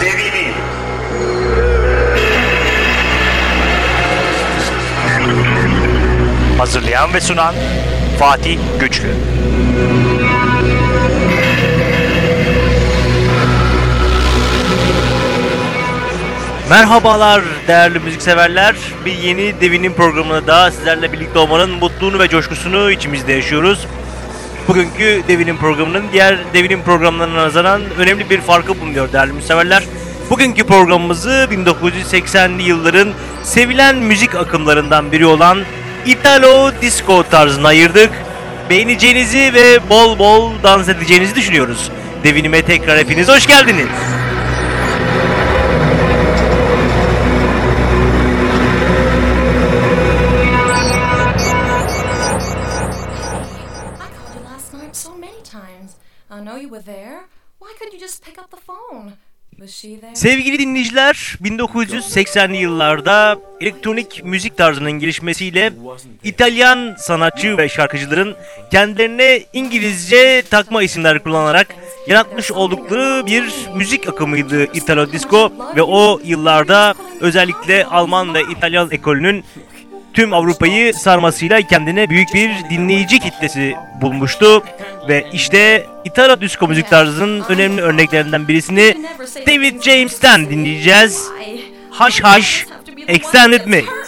Devini. Hazırlayan ve sunan Fatih Güçlü. Merhabalar değerli müzikseverler. Bir yeni Devin'in programında da sizlerle birlikte olmanın mutluluğunu ve coşkusunu içimizde yaşıyoruz. Bugünkü Devin'in programının diğer Devin'in programlarına nazaran önemli bir farkı bulunuyor değerli müzikseverler. Bugünkü programımızı 1980'li yılların sevilen müzik akımlarından biri olan Italo Disco tarzına ayırdık. Beğeneceğinizi ve bol bol dans edeceğinizi düşünüyoruz. Devinime tekrar hepiniz hoş geldiniz. Sevgili dinleyiciler, 1980'li yıllarda elektronik müzik tarzının gelişmesiyle İtalyan sanatçı ve şarkıcıların kendilerine İngilizce takma isimler kullanarak yaratmış oldukları bir müzik akımıydı Italo Disco ve o yıllarda özellikle Alman ve İtalyan ekolünün tüm Avrupa'yı sarmasıyla kendine büyük bir dinleyici kitlesi bulmuştu. Ve işte Italo Disco müzik tarzının önemli örneklerinden birisini David James'ten dinleyeceğiz. Haş haş, extended that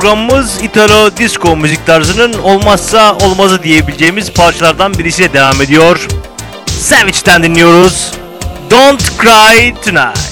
programımız Italo Disco müzik tarzının olmazsa olmazı diyebileceğimiz parçalardan birisiyle devam ediyor. Savage'den dinliyoruz. Don't Cry Tonight.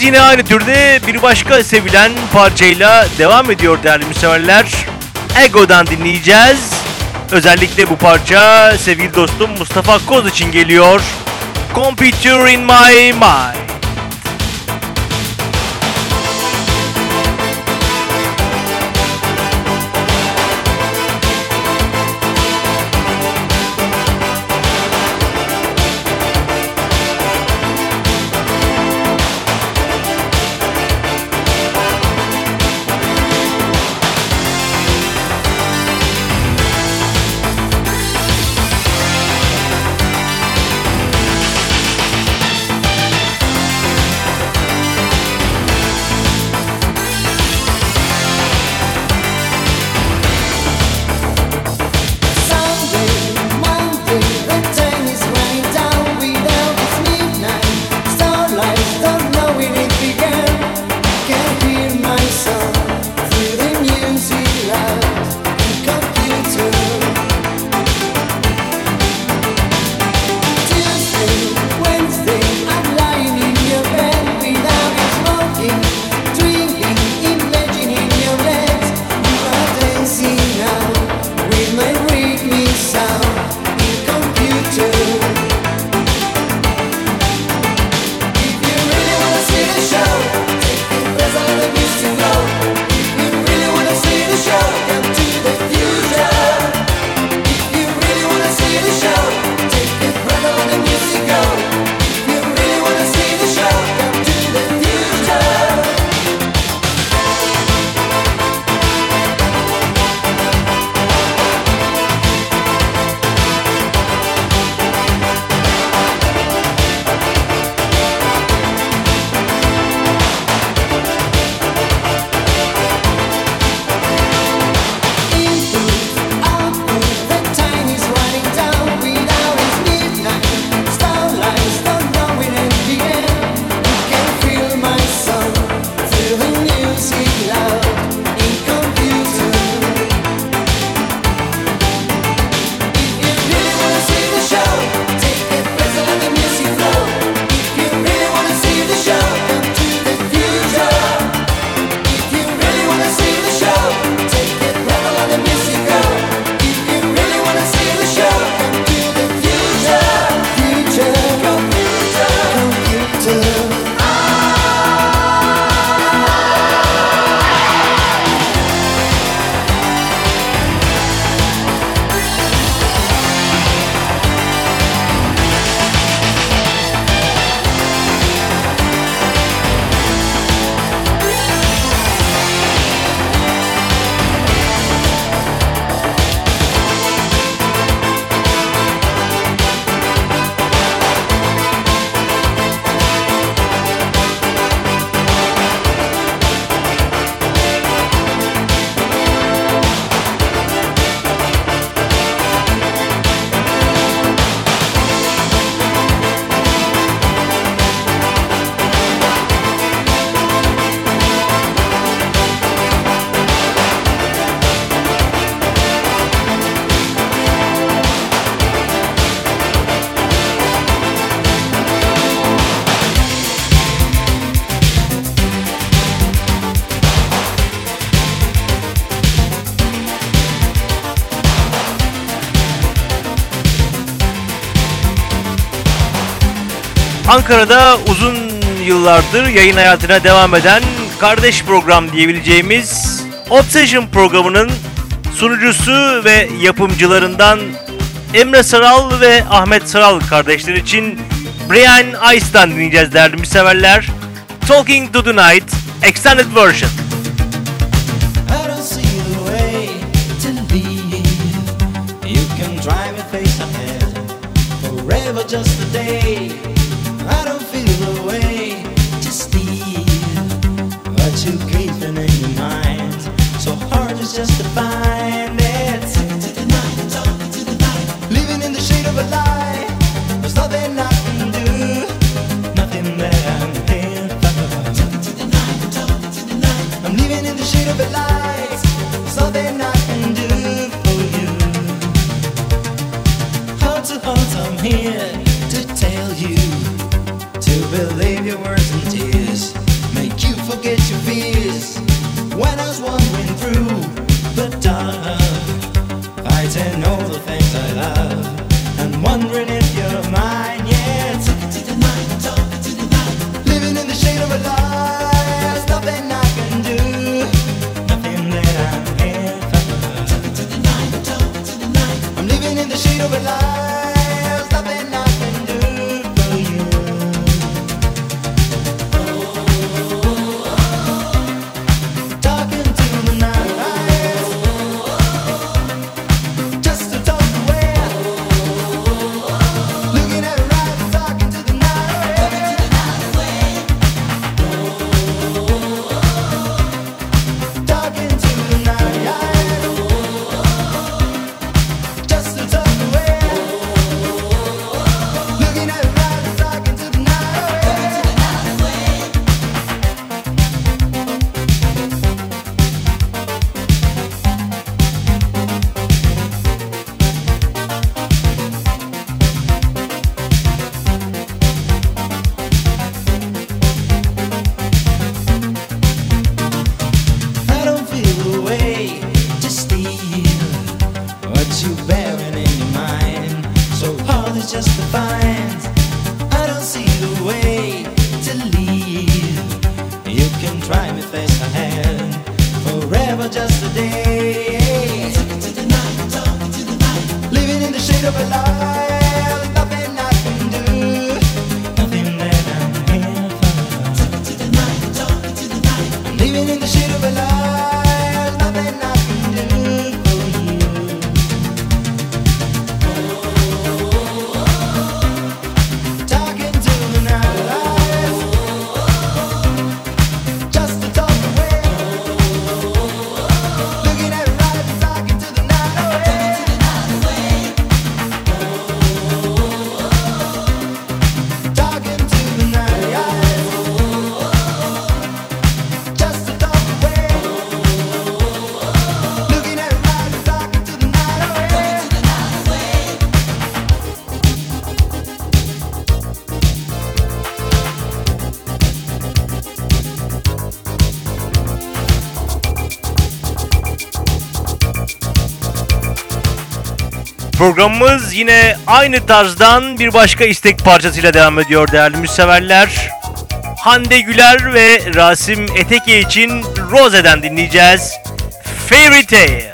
Yine aynı türde bir başka sevilen parçayla devam ediyor değerli müseverler. Ego'dan dinleyeceğiz. Özellikle bu parça sevgili dostum Mustafa Koz için geliyor. Computer in my mind. Ankara'da uzun yıllardır yayın hayatına devam eden kardeş program diyebileceğimiz Obsession programının sunucusu ve yapımcılarından Emre Saral ve Ahmet Saral kardeşler için Brian Ice'dan dinleyeceğiz derdimi severler. Talking to the Night Extended Version. Just a day Programımız yine aynı tarzdan bir başka istek parçasıyla devam ediyor değerli müseverler. Hande Güler ve Rasim Eteke için Rose'den dinleyeceğiz. Fairy Tale.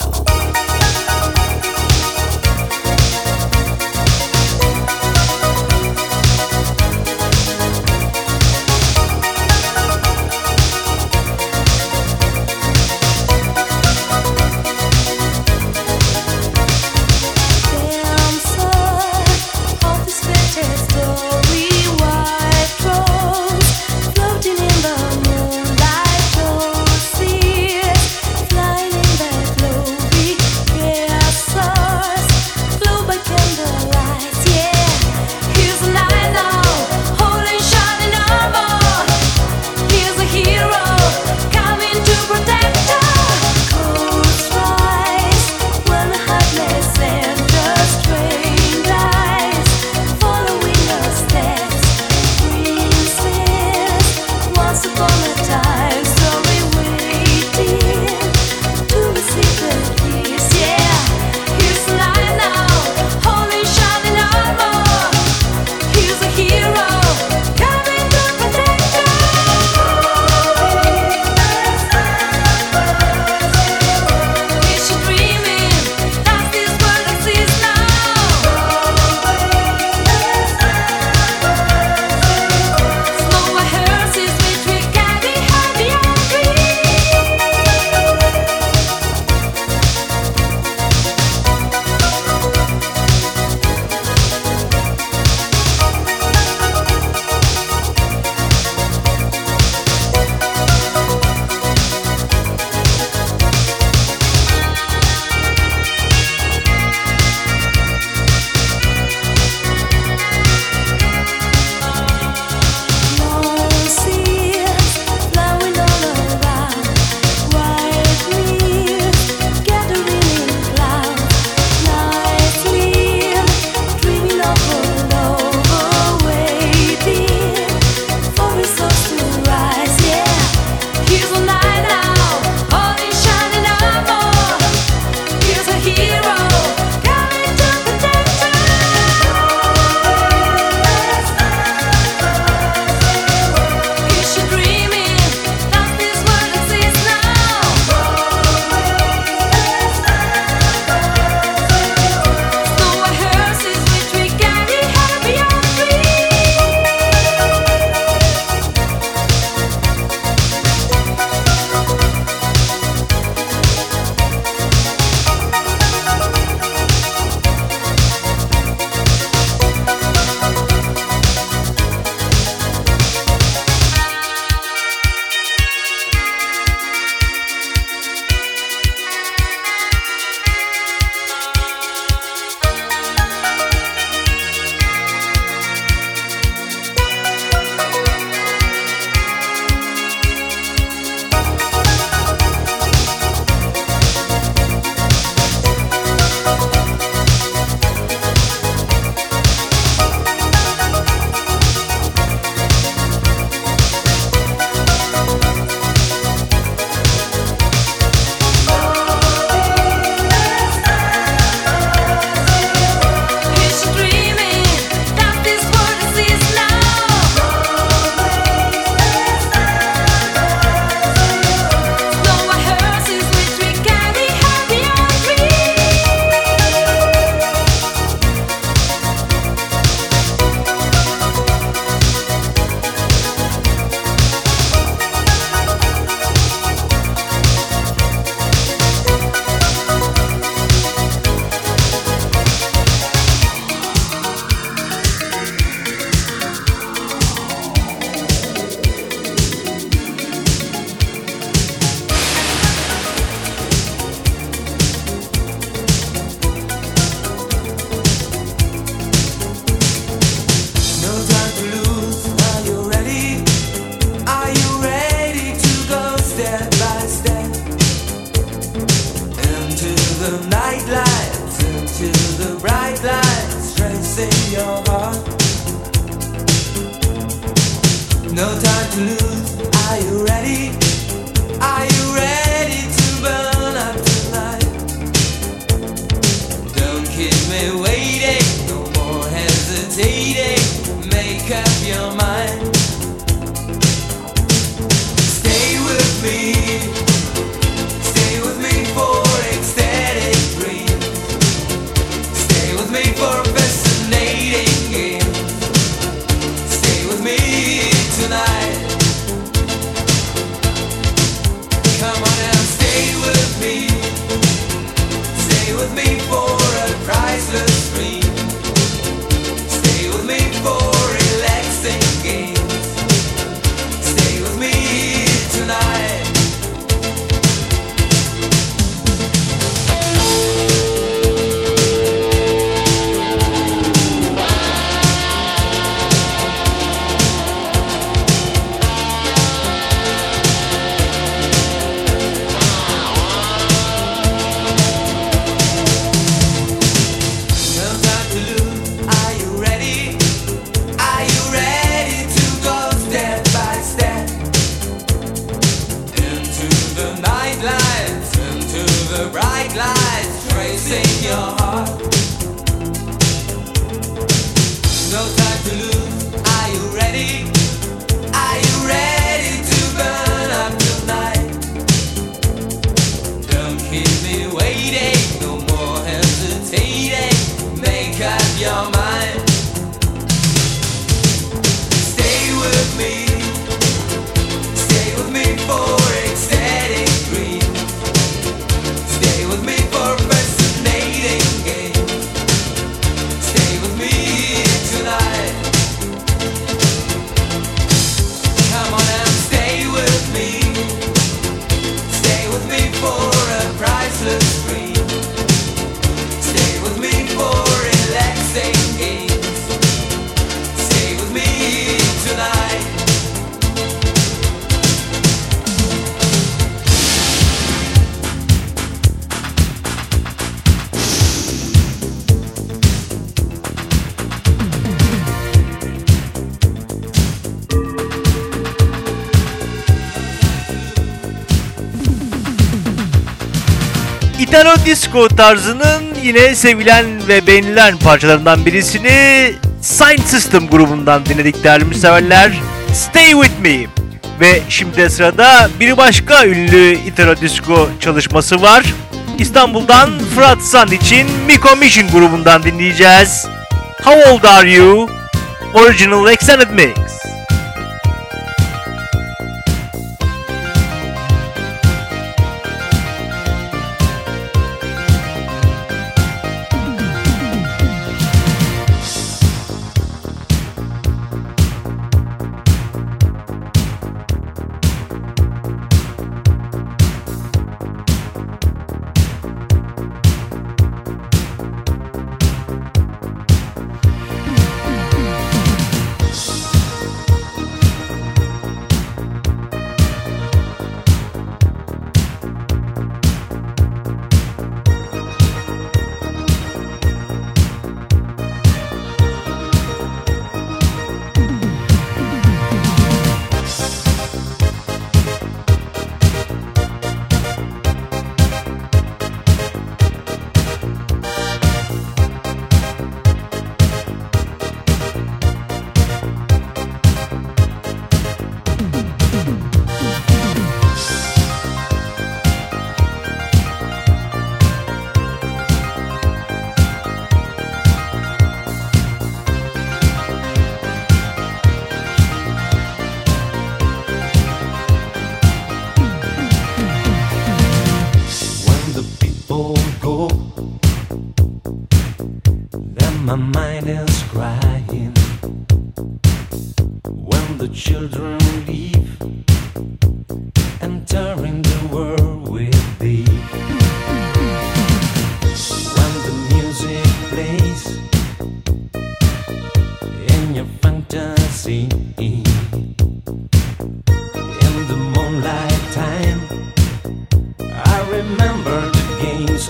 disco tarzının yine sevilen ve beğenilen parçalarından birisini Sign System grubundan dinledik değerli müseverler. Stay With Me. Ve şimdi sırada bir başka ünlü Italo Disco çalışması var. İstanbul'dan Fırat Sand için Miko Mission grubundan dinleyeceğiz. How Old Are You? Original Extended Mix.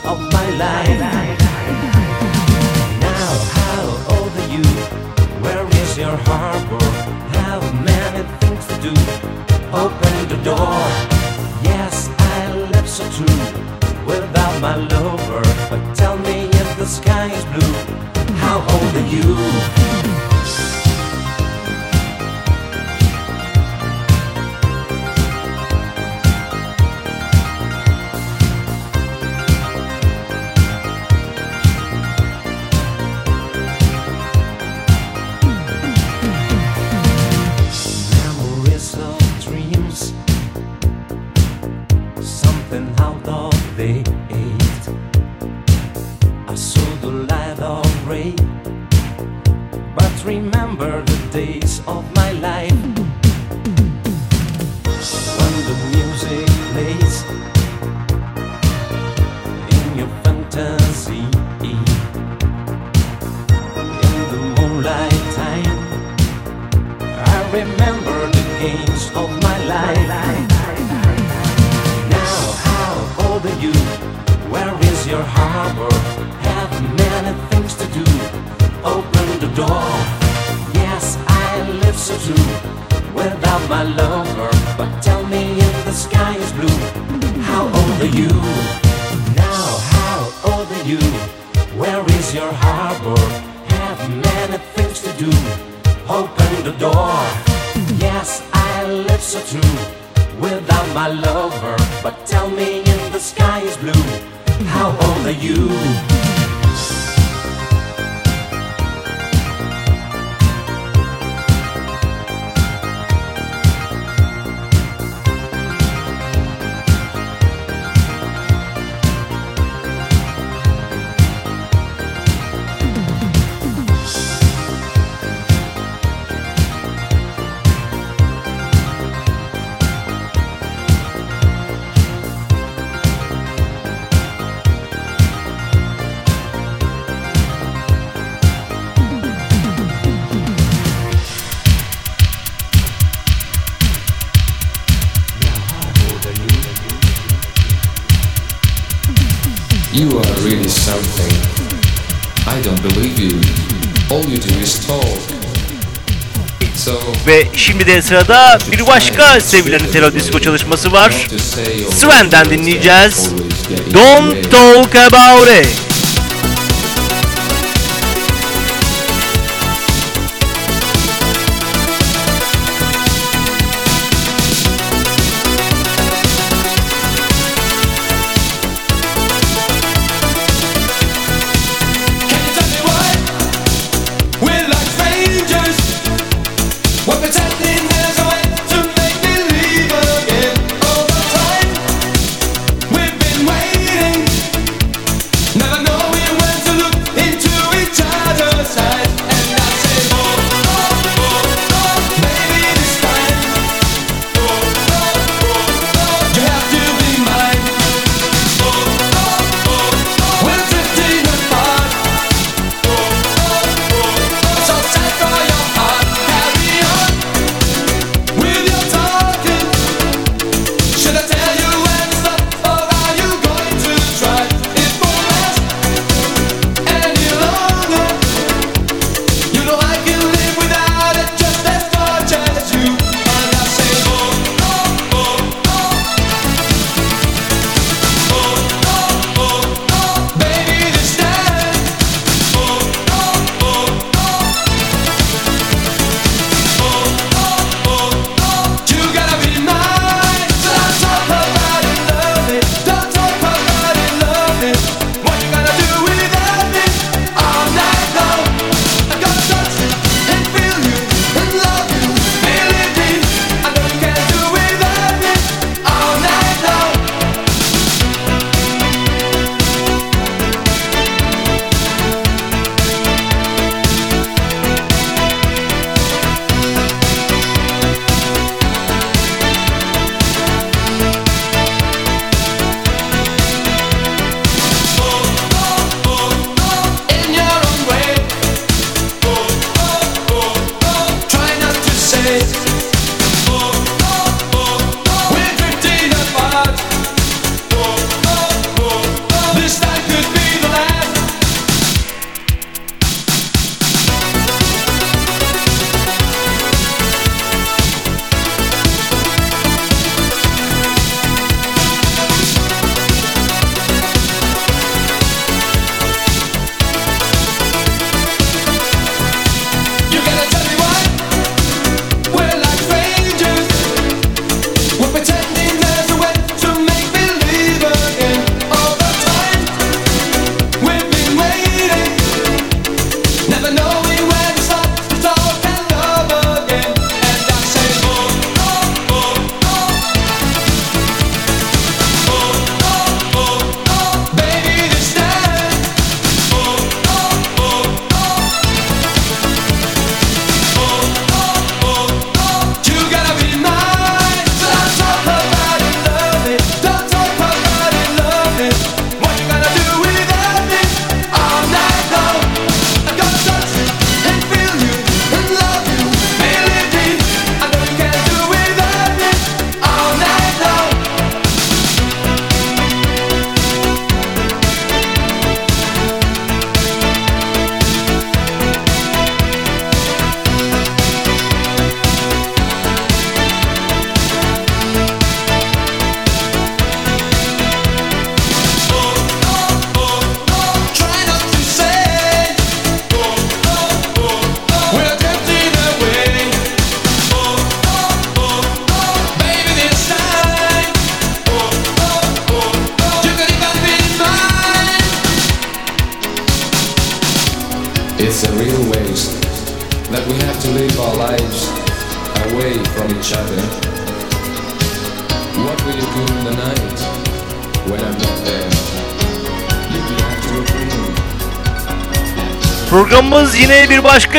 of my life. Now, how oh, old are you? Where is your harbor? How many things to do? Open the door. Yes, I live so true without my lover. But tell me if the sky is blue. How oh, old are you? Şimdi de sırada bir başka sevilen Italo Disco çalışması var. Sven'den dinleyeceğiz. Don't Talk About It.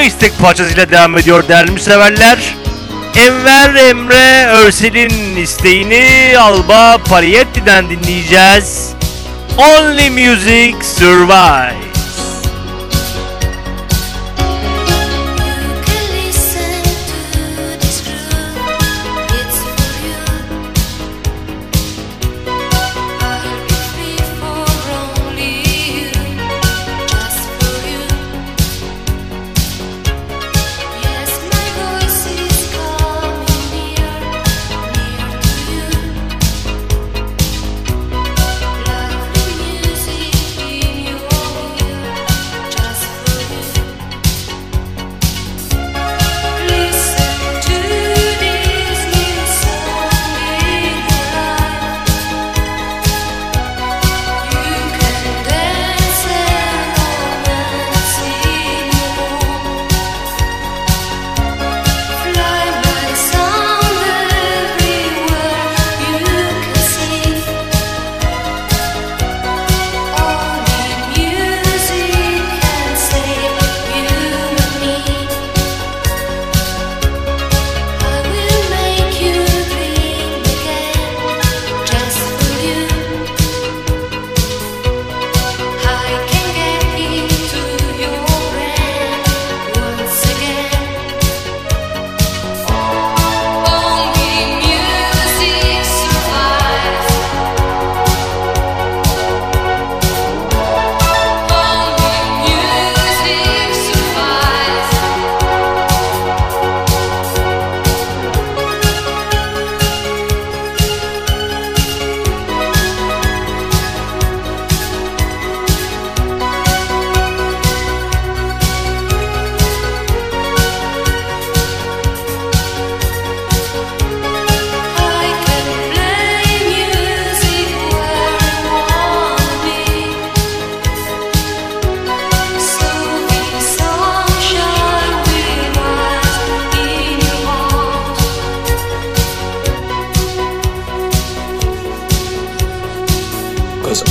istek parçasıyla devam ediyor değerli severler. Enver Emre Örsel'in isteğini Alba Parietti'den dinleyeceğiz. Only Music Survive.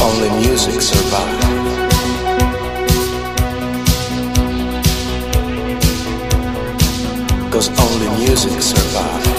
only music survived. Cause only music survived.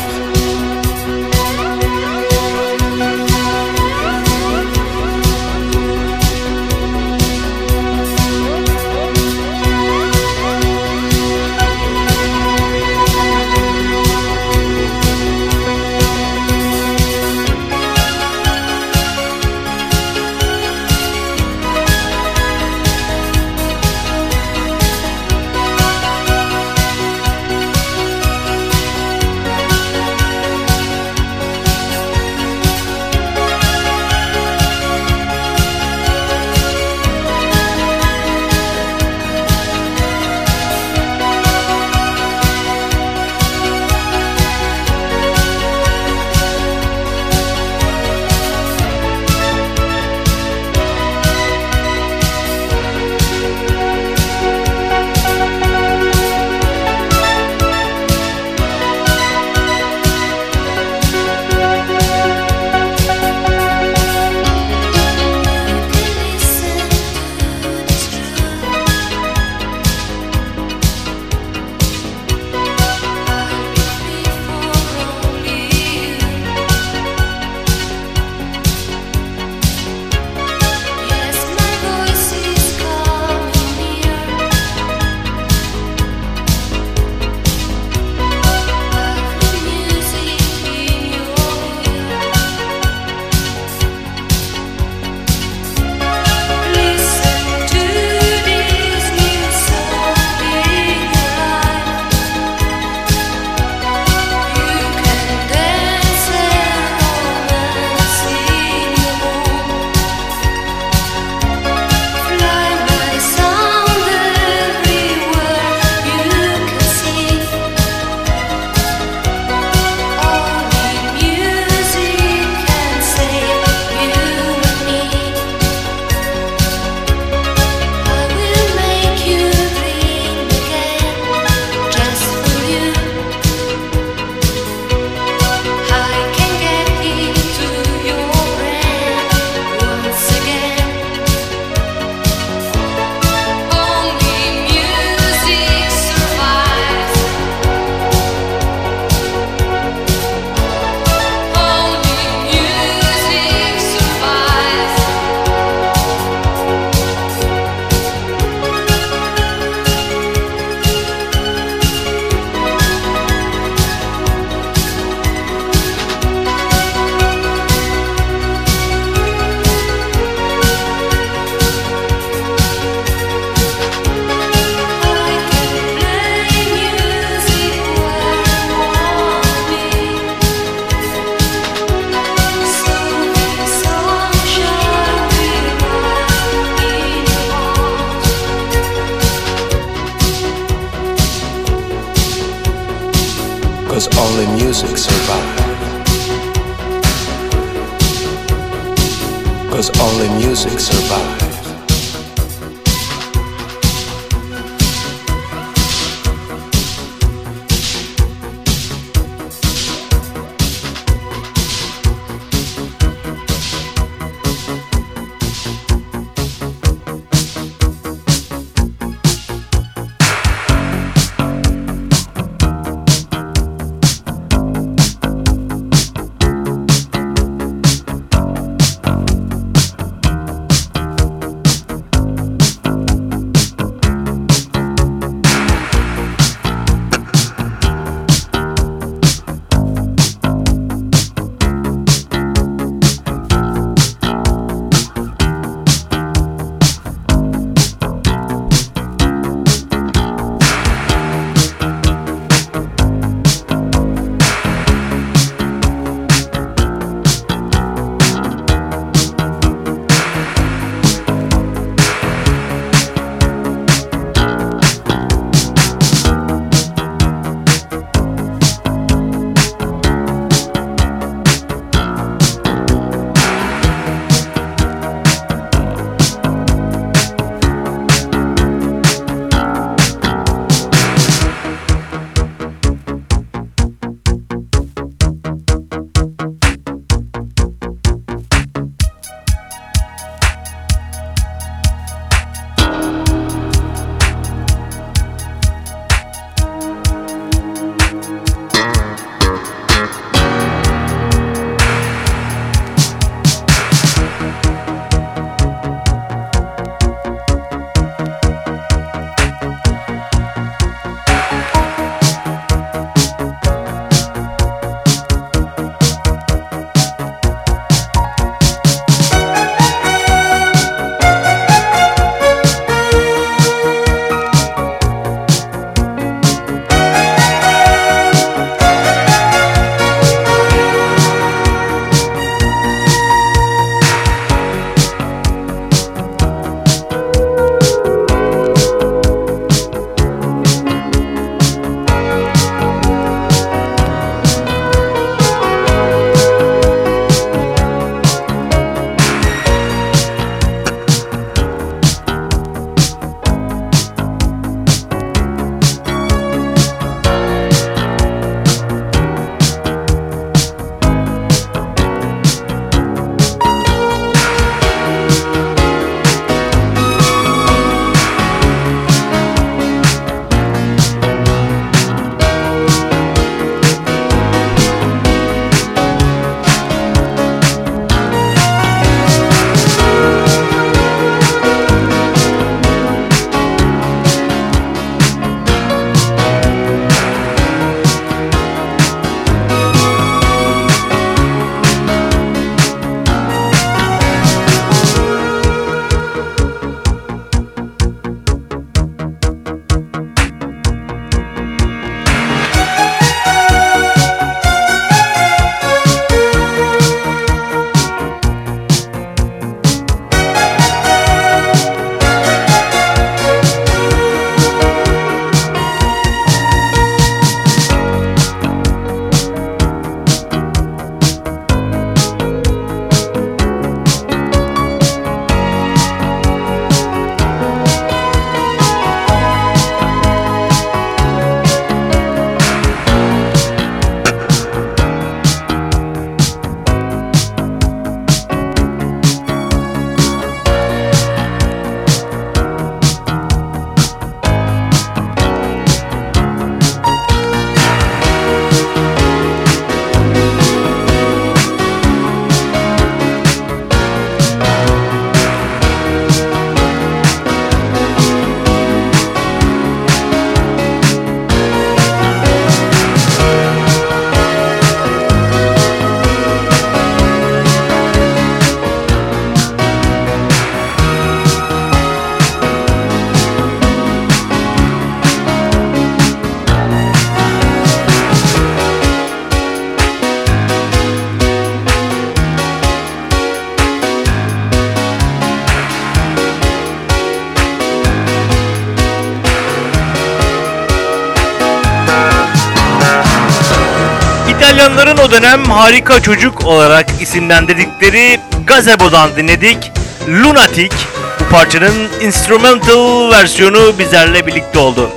Harika Çocuk olarak isimlendirdikleri Gazebo'dan dinledik. Lunatic bu parçanın instrumental versiyonu bizlerle birlikte oldu.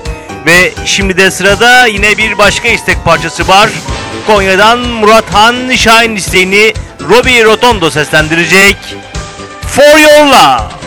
Ve şimdi de sırada yine bir başka istek parçası var. Konya'dan Murat Han Şahin isteğini Robbie Rotondo seslendirecek. For Your Love.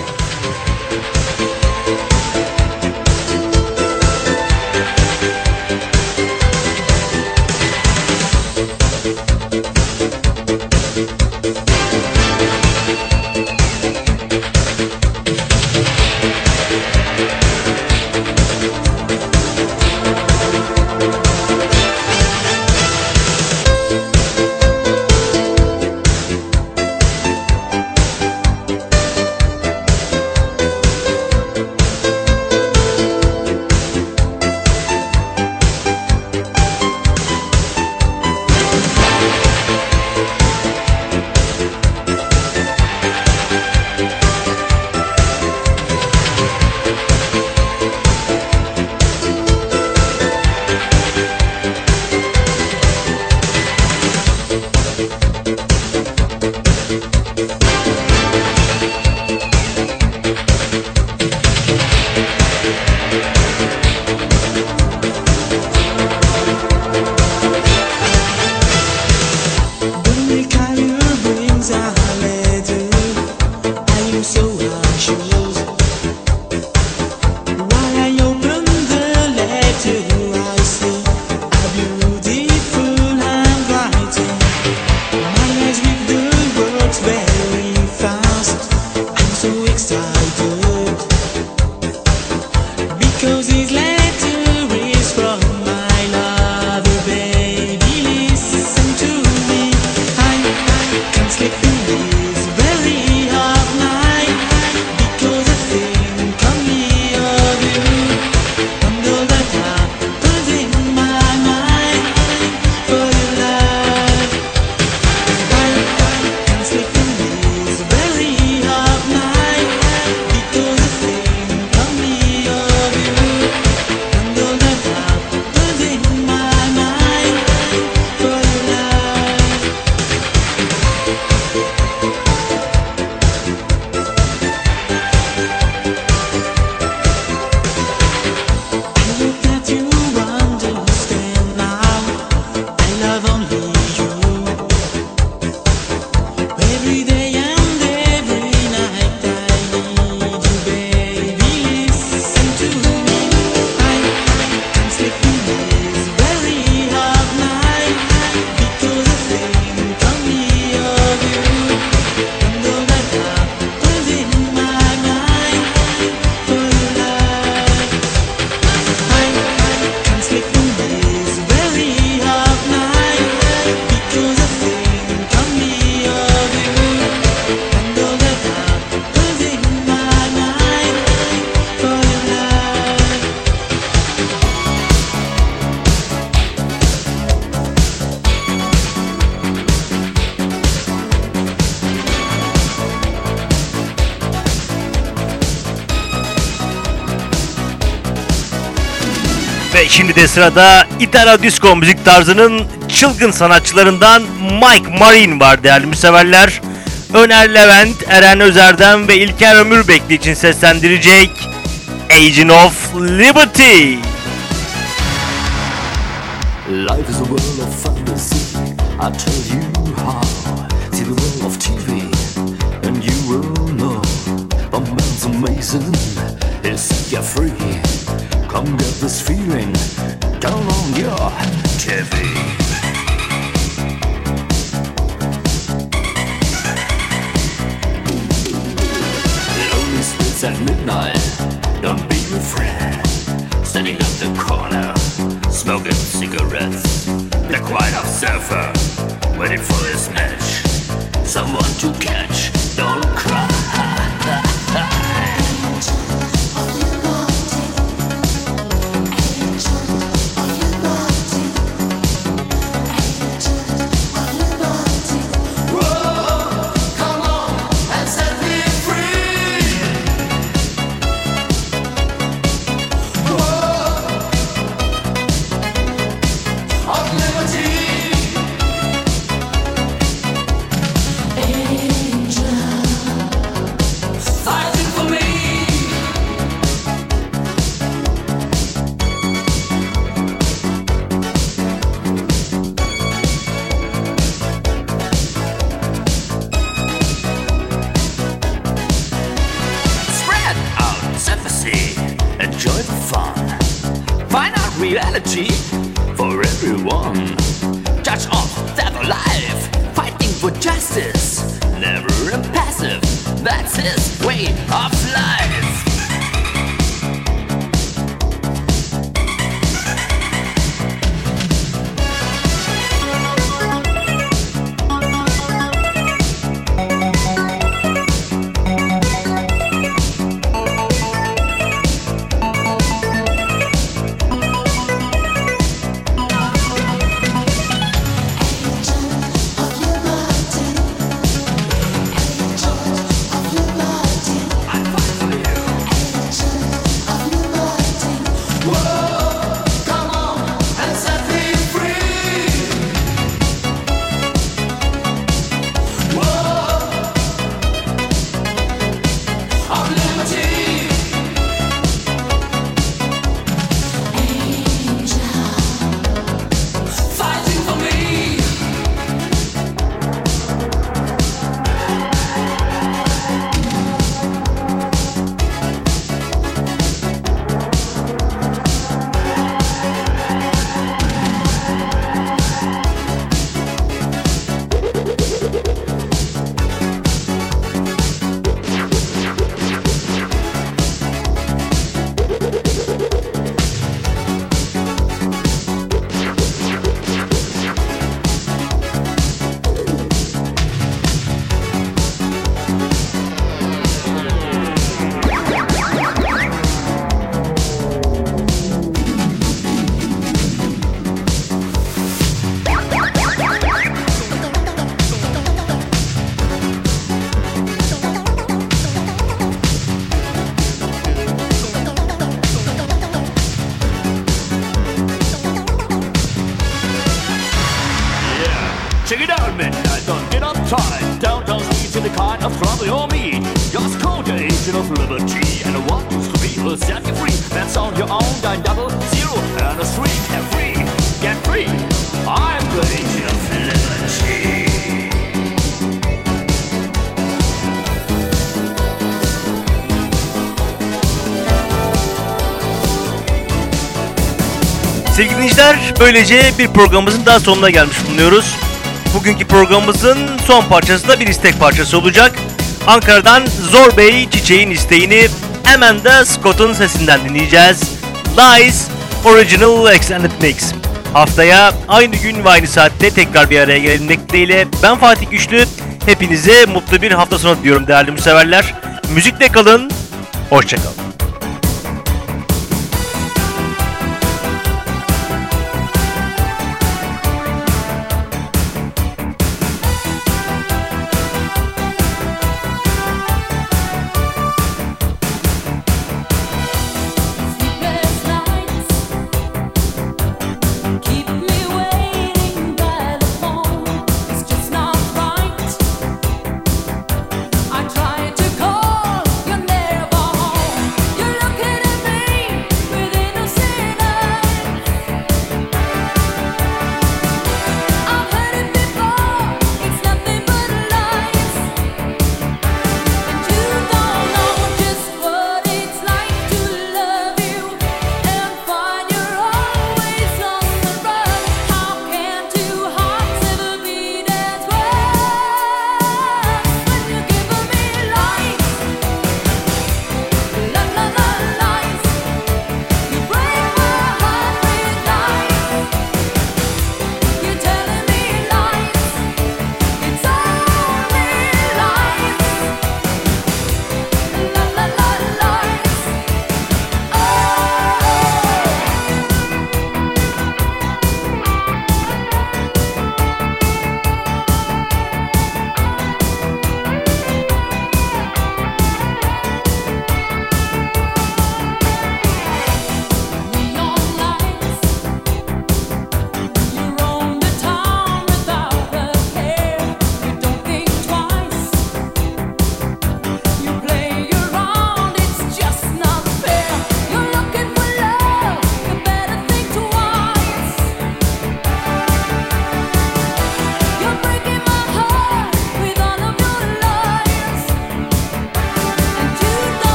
de sırada İtalo Disco müzik tarzının çılgın sanatçılarından Mike Marin var değerli müseverler. Öner Levent, Eren Özer'den ve İlker Ömürbekli için seslendirecek Agent of Liberty. Life is a world of fantasy, I tell you agent of liberty. And what used to be will set you free. That's on your own, dine double zero. And a street, get free, get free. I'm the agent of liberty. Sevgili dinleyiciler, böylece bir programımızın daha sonuna gelmiş bulunuyoruz. Bugünkü programımızın son parçası da bir istek parçası olacak. Ankara'dan Zor Bey Çiçeğin isteğini hemen de Scott'un sesinden dinleyeceğiz. Lies Original Extended Mix. Haftaya aynı gün ve aynı saatte tekrar bir araya gelelim dileğiyle ben Fatih Güçlü. Hepinize mutlu bir hafta sonu diliyorum değerli müseverler. Müzikle kalın, hoşçakalın.